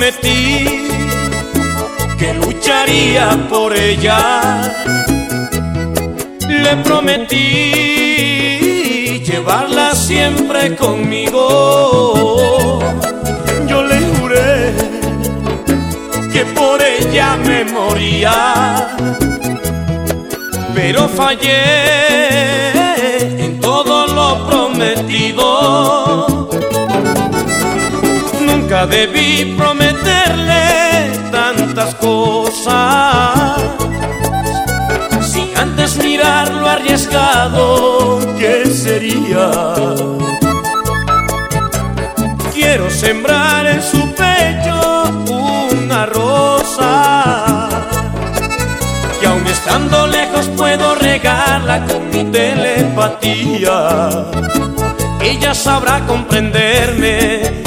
prometí que lucharía por ella. Le prometí llevarla siempre conmigo. Yo le juré que por ella me moría, pero fallé en todo lo prometido. Debí prometerle tantas cosas. Sin antes mirar lo arriesgado que sería. Quiero sembrar en su pecho una rosa. Que aun estando lejos puedo regarla con mi telepatía. Ella sabrá comprenderme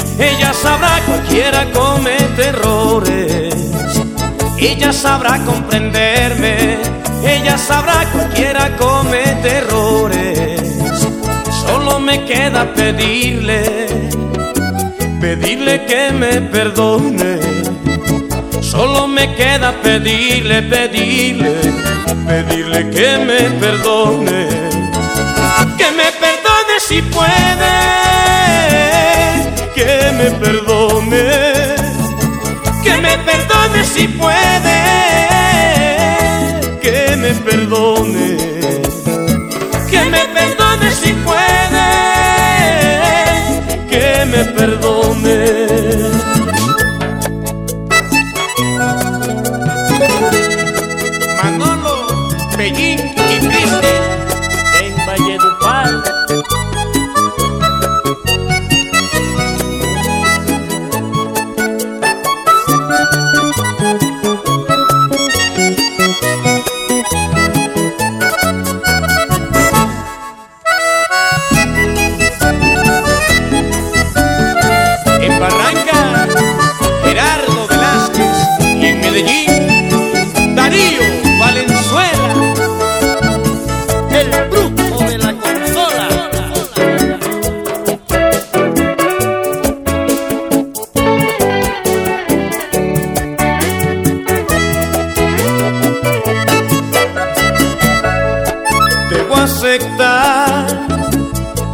sabrá cualquiera comete errores. Ella sabrá comprenderme. Ella sabrá cualquiera comete errores. Solo me queda pedirle, pedirle que me perdone. Solo me queda pedirle, pedirle, pedirle que me perdone. Que me perdone si puede me perdone si puede, que me perdone,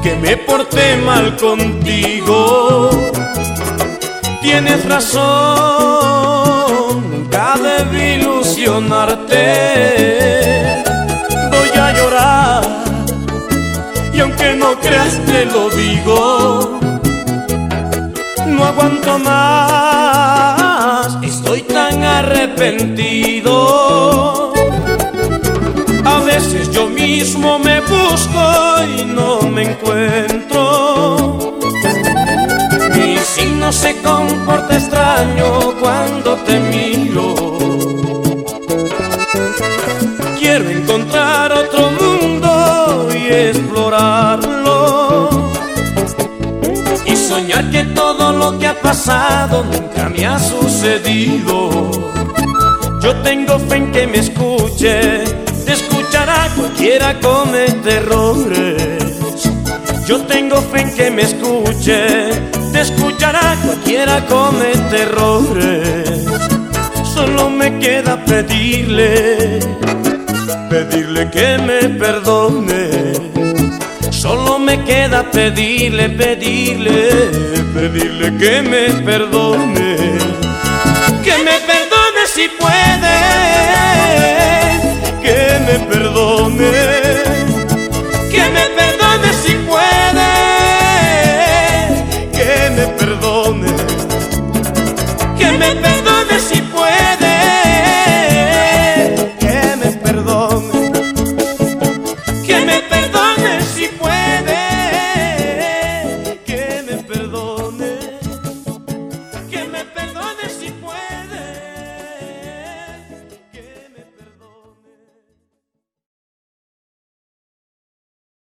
que me porté mal contigo. Tienes razón, nunca debí ilusionarte. Voy a llorar y aunque no creas te lo digo, no aguanto más, estoy tan arrepentido. Mismo me busco y no me encuentro. Mi signo se comporta extraño cuando te miro. Quiero encontrar otro mundo y explorarlo. Y soñar que todo lo que ha pasado nunca me ha sucedido. Yo tengo fe en que me escuche, te escuchará cualquiera comete errores. Yo tengo fe en que me escuche, te escuchará cualquiera comete errores. Solo me queda pedirle, pedirle que me perdone. Solo me queda pedirle, pedirle, pedirle que me perdone.